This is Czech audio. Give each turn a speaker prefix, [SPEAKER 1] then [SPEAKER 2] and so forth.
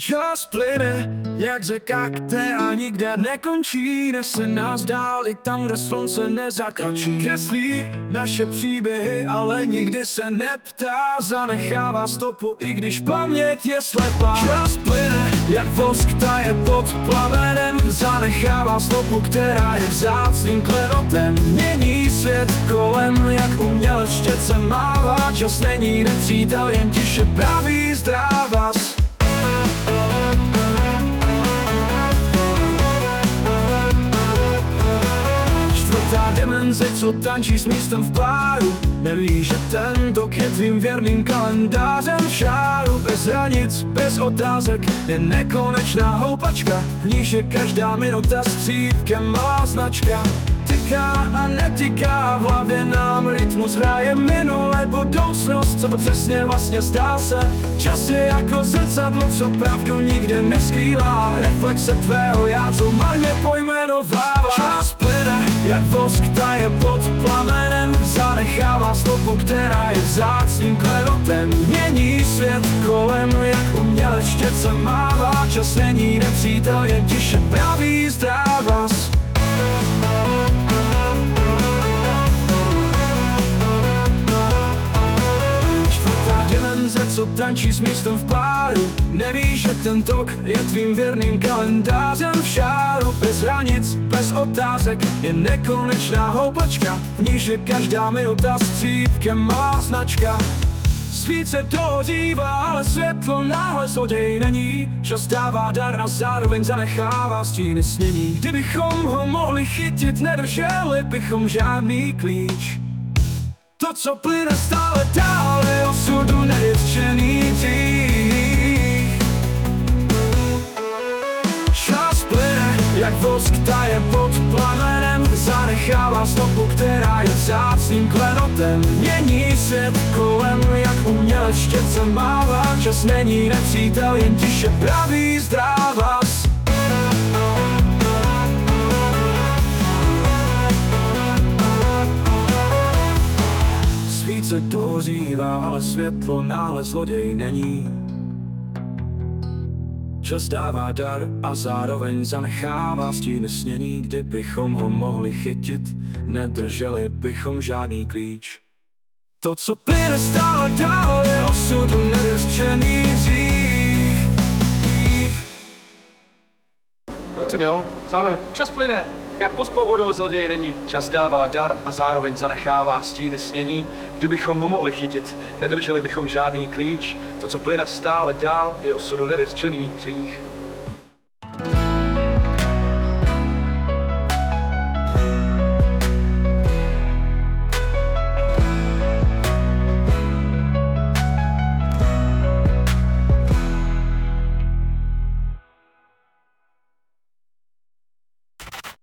[SPEAKER 1] Čas plyne, jak řeka, která nikde nekončí. Nese nás dál i tam, kde slunce nezakročí Kreslí naše příběhy, ale nikdy se neptá. Zanechává stopu, i když paměť je slepá. Čas plyne, jak vosk taje pod plamenem. Zanechává stopu, která je vzácným klenotem Mění svět kolem, jak umělec štětce mává. Čas není nepřítel, jen tiše praví zdrávas Dimenze, co tančí s místem v páru Neví, že ten tvým věrným kalendářem v šáru. Bez hranic, bez houpačka. V níž je každá minuta střípkem malá značka. Tyká a netyká, v hlavě nám rytmus hraje minule budoucnost. Co to přesně vlastně zdá se? Čas je jako zrcadlo, co pravdu nikde neskrývá Reflexe tvého já, co marně plyne, jak vosk taje pod plamenem Zanechává stopu, která je vzácným klenotem Mění svět kolem, jak umělec štětce mává Čas není nepřítel, jen tiše praví zdrávas co tančí s místem v páru. Nevíš, že ten tok je tvým věrným kalendářem v šáru. Bez hranic, bez otázek, je nekonečná houpačka V níž je každá minuta střípkem má značka. Svíce dohodívá, ale světlo náhle zloděj není. Čas dává dar a zároveň zanechává stíny snění. Kdybychom ho mohli chytit, nedrželi bychom žádný klíč to, co plyne stále dál, je osudu nevyřčený dých. Čas plyne, jak vosk taje pod plamenem Zanechává stopu, která je vzácným klenotem. Mění svět kolem, jak umělec štětce mává. Čas není nepřítel, jen tiše praví zdrávas Svíce dohřívá, ale světlo náhle zloděj není. Čas dává dar a zároveň zanechává stíny snění. Kdybychom ho mohli chytit, nedrželi bychom žádný klíč. To, co plyne stále dál, je osudu nedořčený dřív
[SPEAKER 2] Tak jo, sáme. Čas plyne. Jak pod pohodou zloděj není. Čas dává dar a zároveň zanechává stíny snění. Kdybychom ho mohli chytit, nedrželi bychom žádný klíč. To, co plyne stále dál, je osudu nevyřčený hřích.